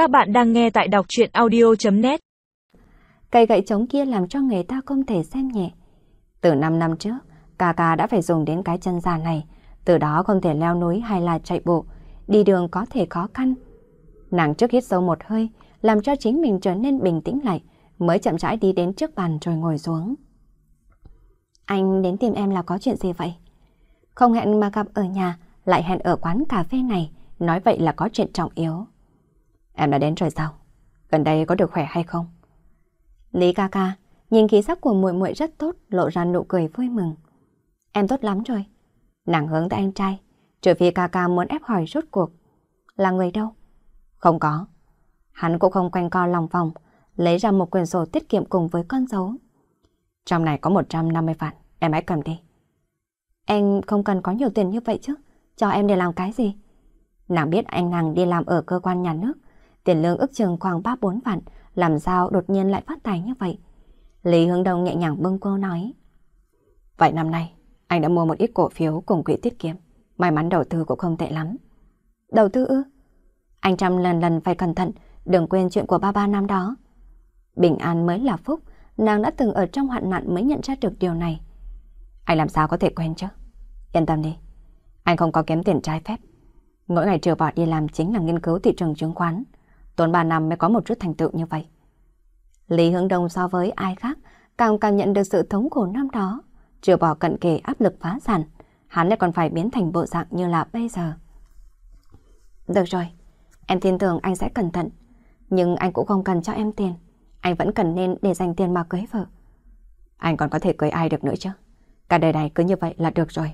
Các bạn đang nghe tại đọc chuyện audio.net Cây gậy trống kia làm cho người ta không thể xem nhẹ. Từ 5 năm trước, ca ca đã phải dùng đến cái chân già này, từ đó không thể leo núi hay là chạy bộ, đi đường có thể khó khăn. Nàng trước hít sâu một hơi, làm cho chính mình trở nên bình tĩnh lại, mới chậm rãi đi đến trước bàn rồi ngồi xuống. Anh đến tìm em là có chuyện gì vậy? Không hẹn mà gặp ở nhà, lại hẹn ở quán cà phê này, nói vậy là có chuyện trọng yếu. Em đã đến rồi sao? Gần đây có được khỏe hay không? Lý ca ca, nhìn khí sắc của muội muội rất tốt, lộ ra nụ cười vui mừng. Em tốt lắm rồi. Nàng hướng tới anh trai, trừ phi ca ca muốn ép hỏi rốt cuộc. Là người đâu? Không có. Hắn cũng không quanh co lòng vòng, lấy ra một quyển sổ tiết kiệm cùng với con dấu. Trong này có 150 vạn, em hãy cầm đi. Em không cần có nhiều tiền như vậy chứ, cho em để làm cái gì? Nàng biết anh nàng đi làm ở cơ quan nhà nước, tiền lương ước chừng khoảng 3-4 vạn, làm sao đột nhiên lại phát tài như vậy? Lý Hướng Đông nhẹ nhàng bưng cô nói. Vậy năm nay, anh đã mua một ít cổ phiếu cùng quỹ tiết kiệm. May mắn đầu tư cũng không tệ lắm. Đầu tư ư? Anh trăm lần lần phải cẩn thận, đừng quên chuyện của ba ba năm đó. Bình an mới là phúc, nàng đã từng ở trong hoạn nạn mới nhận ra được điều này. Anh làm sao có thể quen chứ? Yên tâm đi, anh không có kiếm tiền trái phép. Mỗi ngày trừ bỏ đi làm chính là nghiên cứu thị trường chứng khoán. Tốn 3 năm mới có một chút thành tựu như vậy. Lý Hướng Đông so với ai khác càng càng nhận được sự thống khổ năm đó. Trừ bỏ cận kề áp lực phá sản, hắn lại còn phải biến thành bộ dạng như là bây giờ. Được rồi, em tin tưởng anh sẽ cẩn thận. Nhưng anh cũng không cần cho em tiền. Anh vẫn cần nên để dành tiền mà cưới vợ. Anh còn có thể cưới ai được nữa chứ? Cả đời này cứ như vậy là được rồi.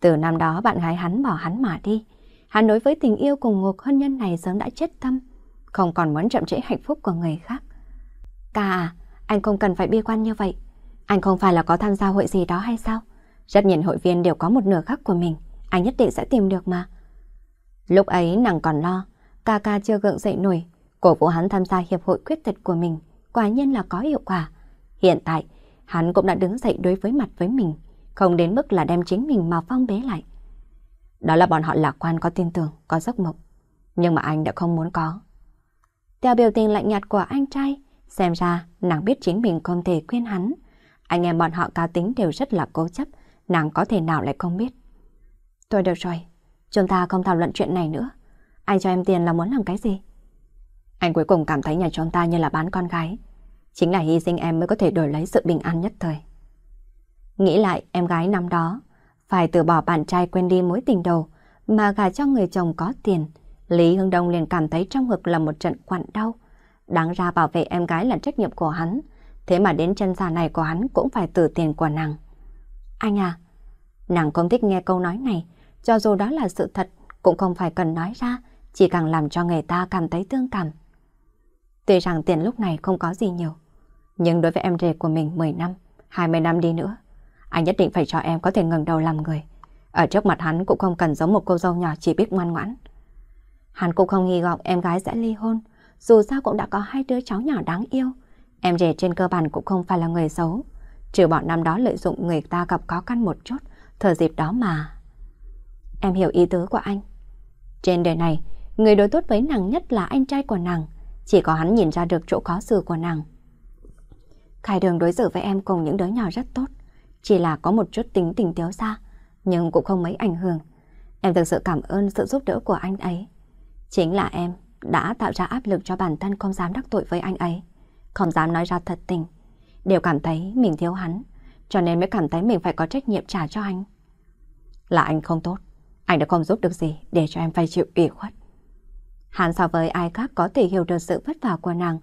Từ năm đó bạn gái hắn bỏ hắn mà đi. Hắn đối với tình yêu cùng ngục hôn nhân này sớm đã chết tâm. Không còn muốn chậm trễ hạnh phúc của người khác. Ca à, anh không cần phải bi quan như vậy. Anh không phải là có tham gia hội gì đó hay sao? Rất nhiều hội viên đều có một nửa khác của mình. Anh nhất định sẽ tìm được mà. Lúc ấy nàng còn lo. Ca ca chưa gượng dậy nổi. Cổ vũ hắn tham gia hiệp hội khuyết tật của mình. Quả nhiên là có hiệu quả. Hiện tại, hắn cũng đã đứng dậy đối với mặt với mình không đến mức là đem chính mình mà phong bế lại. Đó là bọn họ lạc quan có tin tưởng, có giấc mộng. Nhưng mà anh đã không muốn có. Theo biểu tình lạnh nhạt của anh trai, xem ra nàng biết chính mình không thể khuyên hắn. Anh em bọn họ cá tính đều rất là cố chấp, nàng có thể nào lại không biết. Tôi được rồi, chúng ta không thảo luận chuyện này nữa. Anh cho em tiền là muốn làm cái gì? Anh cuối cùng cảm thấy nhà chúng ta như là bán con gái. Chính là hy sinh em mới có thể đổi lấy sự bình an nhất thời. Nghĩ lại em gái năm đó, phải từ bỏ bạn trai quên đi mối tình đầu mà gả cho người chồng có tiền. Lý Hưng Đông liền cảm thấy trong ngực là một trận quặn đau. Đáng ra bảo vệ em gái là trách nhiệm của hắn. Thế mà đến chân già này của hắn cũng phải từ tiền của nàng. Anh à, nàng không thích nghe câu nói này. Cho dù đó là sự thật, cũng không phải cần nói ra, chỉ càng làm cho người ta cảm thấy tương cảm. Tuy rằng tiền lúc này không có gì nhiều, nhưng đối với em rể của mình 10 năm, 20 năm đi nữa, anh nhất định phải cho em có thể ngẩng đầu làm người. Ở trước mặt hắn cũng không cần giống một cô dâu nhỏ chỉ biết ngoan ngoãn. Hắn cũng không hy vọng em gái sẽ ly hôn, dù sao cũng đã có hai đứa cháu nhỏ đáng yêu. Em rể trên cơ bản cũng không phải là người xấu, trừ bọn năm đó lợi dụng người ta gặp khó khăn một chút, thời dịp đó mà. Em hiểu ý tứ của anh. Trên đời này, người đối tốt với nàng nhất là anh trai của nàng, chỉ có hắn nhìn ra được chỗ khó xử của nàng. Khai đường đối xử với em cùng những đứa nhỏ rất tốt. Chỉ là có một chút tính tình thiếu xa, nhưng cũng không mấy ảnh hưởng. Em thực sự cảm ơn sự giúp đỡ của anh ấy. Chính là em đã tạo ra áp lực cho bản thân không dám đắc tội với anh ấy, không dám nói ra thật tình. Đều cảm thấy mình thiếu hắn, cho nên mới cảm thấy mình phải có trách nhiệm trả cho anh. Là anh không tốt, anh đã không giúp được gì để cho em phải chịu ủy khuất. Hắn so với ai khác có thể hiểu được sự vất vả của nàng.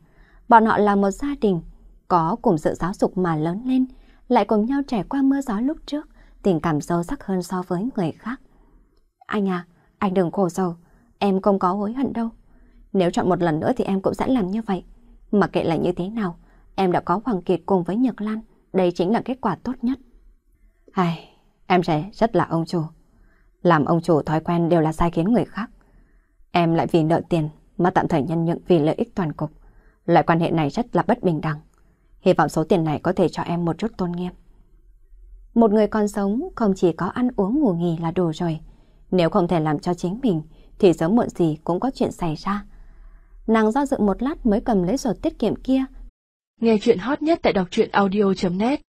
Bọn họ là một gia đình, có cùng sự giáo dục mà lớn lên, lại cùng nhau trải qua mưa gió lúc trước, tình cảm sâu sắc hơn so với người khác. Anh à, anh đừng khổ sầu, em không có hối hận đâu. Nếu chọn một lần nữa thì em cũng sẽ làm như vậy. Mà kệ là như thế nào, em đã có Hoàng Kiệt cùng với Nhật Lan, đây chính là kết quả tốt nhất. Ai, em sẽ rất là ông chủ. Làm ông chủ thói quen đều là sai khiến người khác. Em lại vì nợ tiền mà tạm thời nhân nhượng vì lợi ích toàn cục. Loại quan hệ này rất là bất bình đẳng. Hy vọng số tiền này có thể cho em một chút tôn nghiêm. Một người còn sống, không chỉ có ăn uống ngủ nghỉ là đủ rồi. Nếu không thể làm cho chính mình, thì sớm muộn gì cũng có chuyện xảy ra. Nàng do dự một lát mới cầm lấy sổ tiết kiệm kia. Nghe chuyện hot nhất tại đọc truyện audio.net